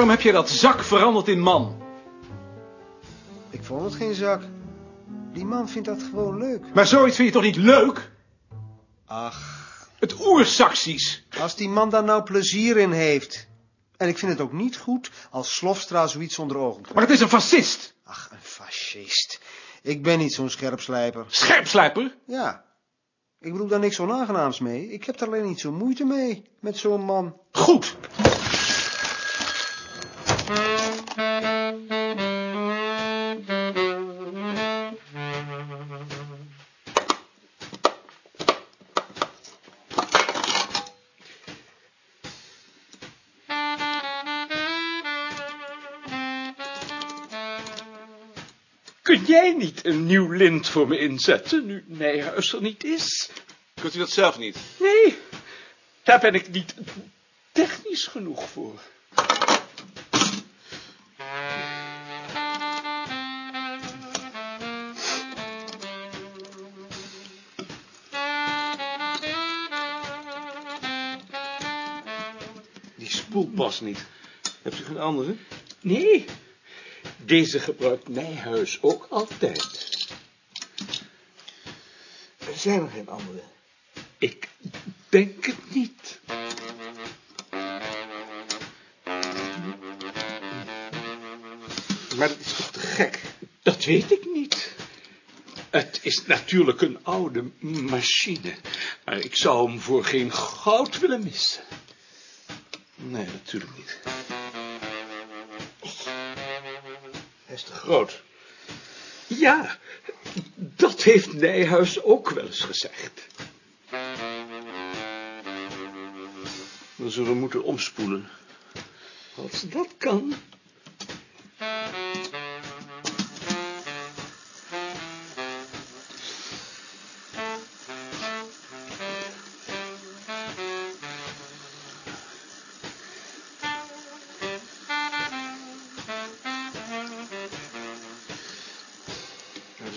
Waarom heb je dat zak veranderd in man? Ik vond het geen zak. Die man vindt dat gewoon leuk. Maar zoiets vind je toch niet leuk? Ach, Het oersaksies. als die man daar nou plezier in heeft. En ik vind het ook niet goed als Slofstra zoiets onder ogen. Maar het is een fascist. Ach, een fascist. Ik ben niet zo'n scherpslijper. Scherpslijper. Ja. Ik bedoel daar niks onaangenaams mee. Ik heb er alleen niet zo moeite mee met zo'n man. Goed. Niet een nieuw lint voor me inzetten, nu Nijhuis er niet is? Kunt u dat zelf niet? Nee, daar ben ik niet technisch genoeg voor. Die spoel past niet. Hebt u geen andere? Nee, deze gebruikt Nijhuis ook altijd. Er zijn er geen andere. Ik denk het niet. Maar dat is toch te gek? Dat weet ik niet. Het is natuurlijk een oude machine, maar ik zou hem voor geen goud willen missen. Nee, natuurlijk niet. Is te groot. Ja, dat heeft Nijhuis ook wel eens gezegd. We zullen moeten omspoelen. Als dat kan.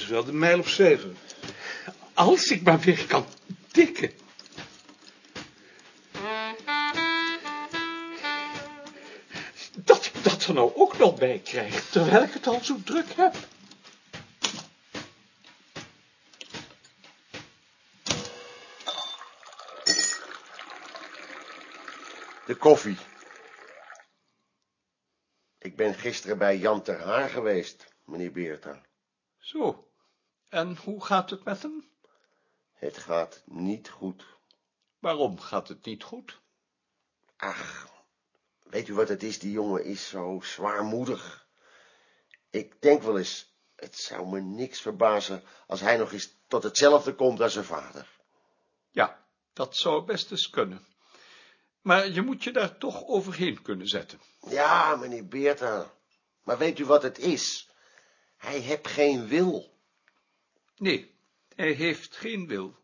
Is wel de mijl op zeven. Als ik maar weer kan tikken. Dat ik dat er nou ook nog bij krijg, terwijl ik het al zo druk heb. De koffie. Ik ben gisteren bij Jan ter Haar geweest, meneer Beerta. Zo, en hoe gaat het met hem? Het gaat niet goed. Waarom gaat het niet goed? Ach, weet u wat het is? Die jongen is zo zwaarmoedig. Ik denk wel eens, het zou me niks verbazen als hij nog eens tot hetzelfde komt als zijn vader. Ja, dat zou best eens kunnen. Maar je moet je daar toch overheen kunnen zetten. Ja, meneer Beerta. Maar weet u wat het is? Hij heeft geen wil. Nee, hij heeft geen wil.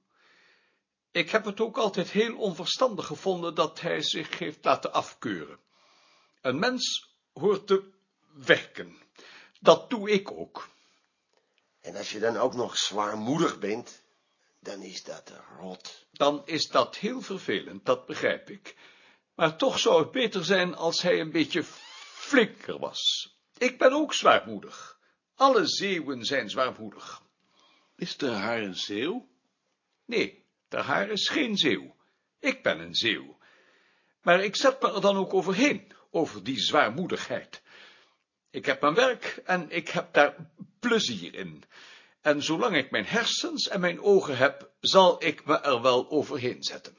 Ik heb het ook altijd heel onverstandig gevonden dat hij zich heeft laten afkeuren. Een mens hoort te werken. Dat doe ik ook. En als je dan ook nog zwaarmoedig bent, dan is dat rot. Dan is dat heel vervelend, dat begrijp ik. Maar toch zou het beter zijn als hij een beetje flinker was. Ik ben ook zwaarmoedig. Alle zeeuwen zijn zwaarmoedig. Is de haar een zeeuw? Nee, de haar is geen zeeuw. Ik ben een zeeuw. Maar ik zet me er dan ook overheen, over die zwaarmoedigheid. Ik heb mijn werk en ik heb daar plezier in. En zolang ik mijn hersens en mijn ogen heb, zal ik me er wel overheen zetten.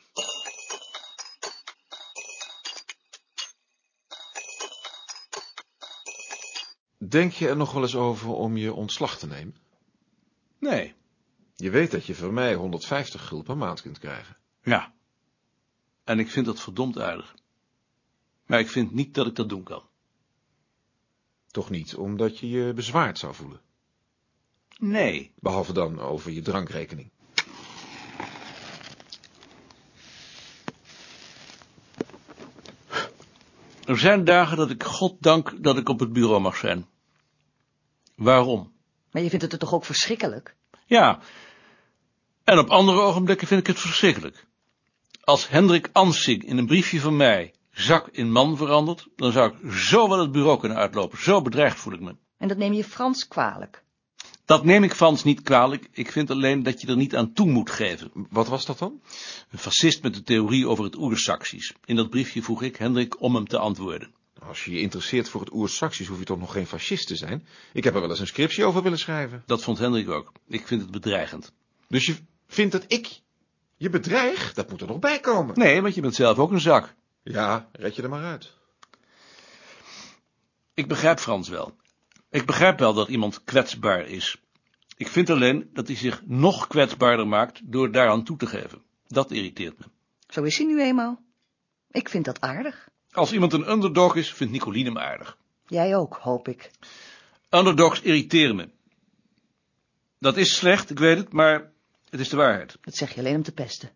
Denk je er nog wel eens over om je ontslag te nemen? Nee, Je weet dat je van mij 150 gulden per maand kunt krijgen. ja. En ik vind dat verdomd aardig. Maar ik vind niet dat ik dat doen kan. Toch niet omdat je je bezwaard zou voelen. Nee. Behalve dan over je drankrekening. Er zijn dagen dat ik God dank dat ik op het bureau mag zijn. Waarom? Maar je vindt het er toch ook verschrikkelijk? Ja. En op andere ogenblikken vind ik het verschrikkelijk. Als Hendrik Ansing in een briefje van mij zak in man verandert, dan zou ik zo wel het bureau kunnen uitlopen. Zo bedreigd voel ik me. En dat neem je Frans kwalijk. Dat neem ik Frans niet kwalijk. Ik vind alleen dat je er niet aan toe moet geven. Wat was dat dan? Een fascist met de theorie over het Oer-Saxisch. In dat briefje vroeg ik Hendrik om hem te antwoorden. Als je je interesseert voor het Oer-Saxisch, hoef je toch nog geen fascist te zijn? Ik heb er wel eens een scriptie over willen schrijven. Dat vond Hendrik ook. Ik vind het bedreigend. Dus je vindt dat ik je bedreig? Dat moet er nog bij komen. Nee, want je bent zelf ook een zak. Ja, red je er maar uit. Ik begrijp Frans wel. Ik begrijp wel dat iemand kwetsbaar is. Ik vind alleen dat hij zich nog kwetsbaarder maakt door daaraan toe te geven. Dat irriteert me. Zo is hij nu eenmaal. Ik vind dat aardig. Als iemand een underdog is, vindt Nicoline hem aardig. Jij ook, hoop ik. Underdogs irriteren me. Dat is slecht, ik weet het, maar het is de waarheid. Dat zeg je alleen om te pesten.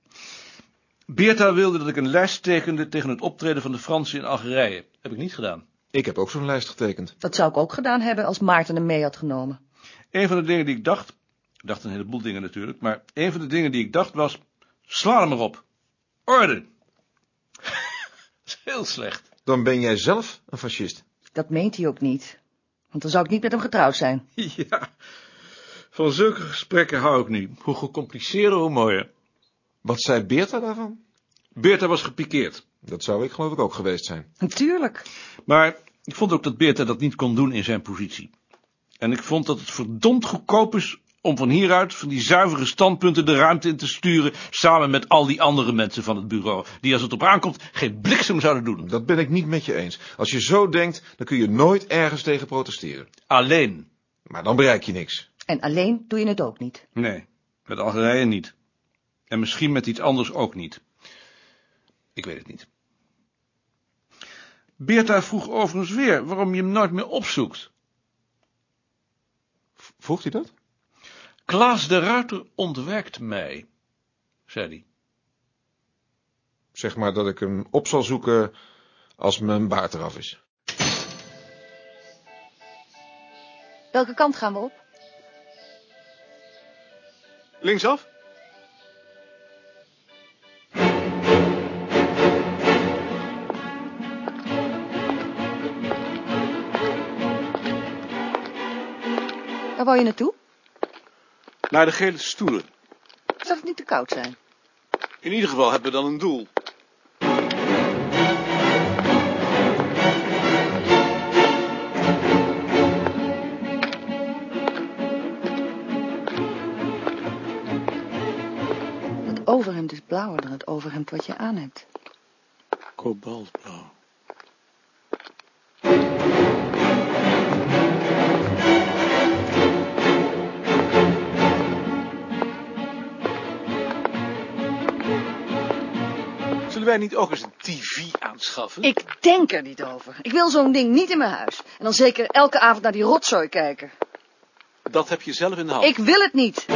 Beerta wilde dat ik een lijst tekende tegen het optreden van de Fransen in Algerije. Heb ik niet gedaan. Ik heb ook zo'n lijst getekend. Dat zou ik ook gedaan hebben als Maarten hem mee had genomen. Een van de dingen die ik dacht, ik dacht een heleboel dingen natuurlijk, maar een van de dingen die ik dacht was, sla hem erop. Orde. Heel slecht. Dan ben jij zelf een fascist. Dat meent hij ook niet. Want dan zou ik niet met hem getrouwd zijn. Ja, van zulke gesprekken hou ik niet. Hoe gecompliceerder, hoe mooier. Wat zei Beerta daarvan? Beerta was gepikeerd. Dat zou ik geloof ik ook geweest zijn. Natuurlijk. Maar ik vond ook dat Beerta dat niet kon doen in zijn positie. En ik vond dat het verdomd goedkoop is om van hieruit, van die zuivere standpunten, de ruimte in te sturen, samen met al die andere mensen van het bureau, die als het op aankomt geen bliksem zouden doen. Dat ben ik niet met je eens. Als je zo denkt, dan kun je nooit ergens tegen protesteren. Alleen. Maar dan bereik je niks. En alleen doe je het ook niet. Nee, met Algerije niet. En misschien met iets anders ook niet. Ik weet het niet. Beerta vroeg overigens weer waarom je hem nooit meer opzoekt. Vroeg hij dat? Klaas de Ruiter ontwerkt mij, zei hij. Zeg maar dat ik hem op zal zoeken als mijn baard eraf is. Welke kant gaan we op? Linksaf? Waar wou je naartoe? Naar de gele stoelen. Zou het niet te koud zijn? In ieder geval hebben we dan een doel. Het overhemd is blauwer dan het overhemd wat je aan hebt. Kobaltblauw. Zullen wij niet ook eens een tv aanschaffen? Ik denk er niet over. Ik wil zo'n ding niet in mijn huis. En dan zeker elke avond naar die rotzooi kijken. Dat heb je zelf in de hand. Ik wil het niet.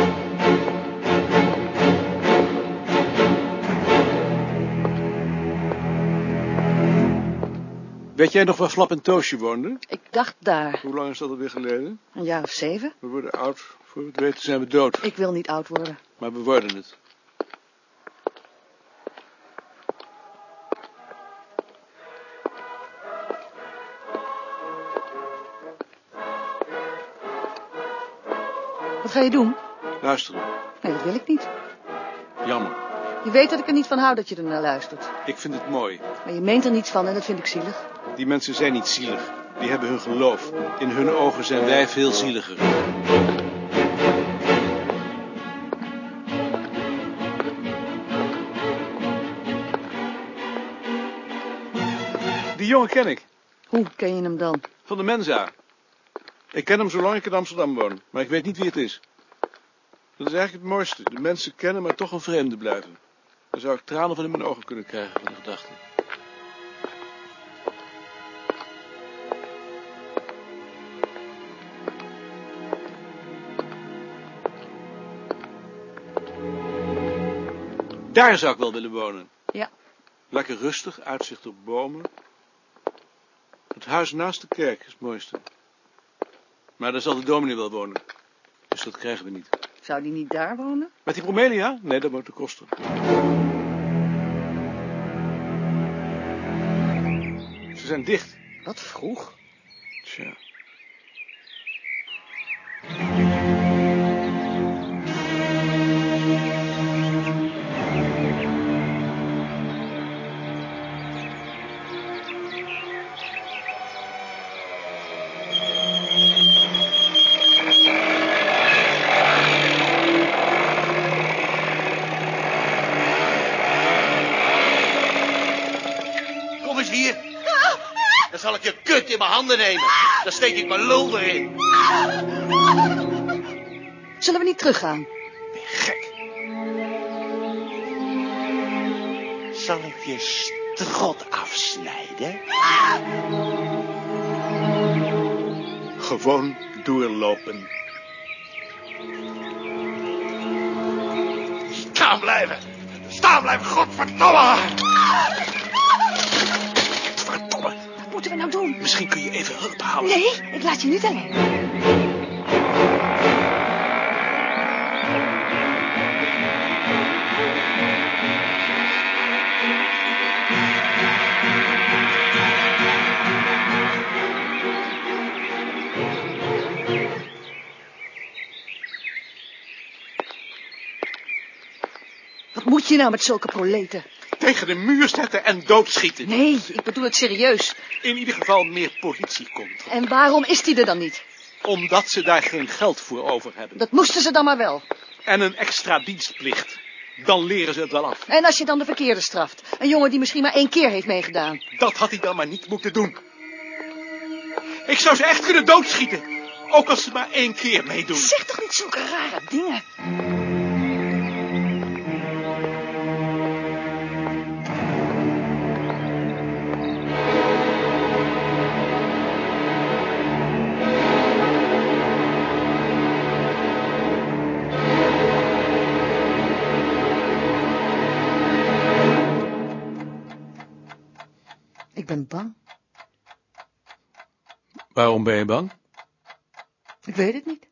Weet jij nog waar Flap en Toosje woonden? Ik dacht daar. Hoe lang is dat alweer geleden? Een jaar of zeven. We worden oud. Voor we het weten zijn we dood. Ik wil niet oud worden. Maar we worden het. Wat ga je doen? Luisteren. Nee, dat wil ik niet. Jammer. Je weet dat ik er niet van hou dat je er naar luistert. Ik vind het mooi. Maar je meent er niets van en dat vind ik zielig. Die mensen zijn niet zielig. Die hebben hun geloof. In hun ogen zijn wij veel zieliger. Die jongen ken ik. Hoe ken je hem dan? Van de Mensa. Ik ken hem zolang ik in Amsterdam woon. Maar ik weet niet wie het is. Dat is eigenlijk het mooiste. De mensen kennen, maar toch een vreemde blijven. Dan zou ik tranen van in mijn ogen kunnen krijgen van de gedachte. Daar zou ik wel willen wonen. Ja. Lekker rustig, uitzicht op bomen. Het huis naast de kerk is het mooiste. Maar daar zal de dominee wel wonen. Dus dat krijgen we niet. Zou die niet daar wonen? Met die bromelia? Nee, dat moet de kosten. zijn dicht. Wat vroeg. Tja. In mijn handen nemen. Dan steek ik mijn lul erin. Zullen we niet teruggaan? Gek. Zal ik je strot afsnijden? Gewoon doorlopen. Staan blijven. Staan blijven, godverdomme. Nou doen? Misschien kun je even hulp halen. Nee, ik laat je niet alleen. Wat moet je nou met zulke proleten? Tegen de muur zetten en doodschieten. Nee, ik bedoel het serieus. In ieder geval meer politie komt. En waarom is die er dan niet? Omdat ze daar geen geld voor over hebben. Dat moesten ze dan maar wel. En een extra dienstplicht. Dan leren ze het wel af. En als je dan de verkeerde straft? Een jongen die misschien maar één keer heeft meegedaan. Dat had hij dan maar niet moeten doen. Ik zou ze echt kunnen doodschieten. Ook als ze maar één keer meedoen. Zeg toch niet zulke rare dingen. Ben bang. Waarom ben je bang? Ik weet het niet.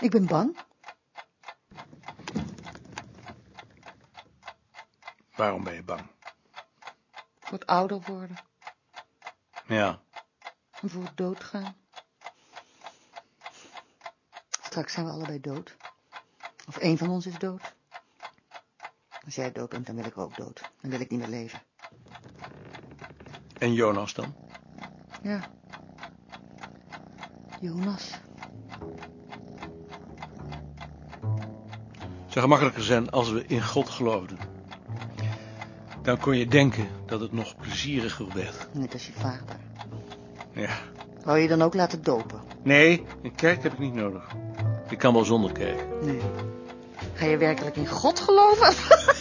Ik ben bang. Waarom ben je bang? Voor het ouder worden. Ja, En voor het doodgaan. Straks zijn we allebei dood. Of één van ons is dood. Als jij dood bent, dan wil ik ook dood. Dan wil ik niet meer leven. En Jonas dan? Ja. Jonas. Het zou gemakkelijker zijn als we in God geloofden. Dan kon je denken dat het nog plezieriger werd. Net als je vader. Ja. Wou je dan ook laten dopen? Nee, een kerk heb ik niet nodig. Ik kan wel zonder kerk. Nee. Ga je werkelijk in God geloven?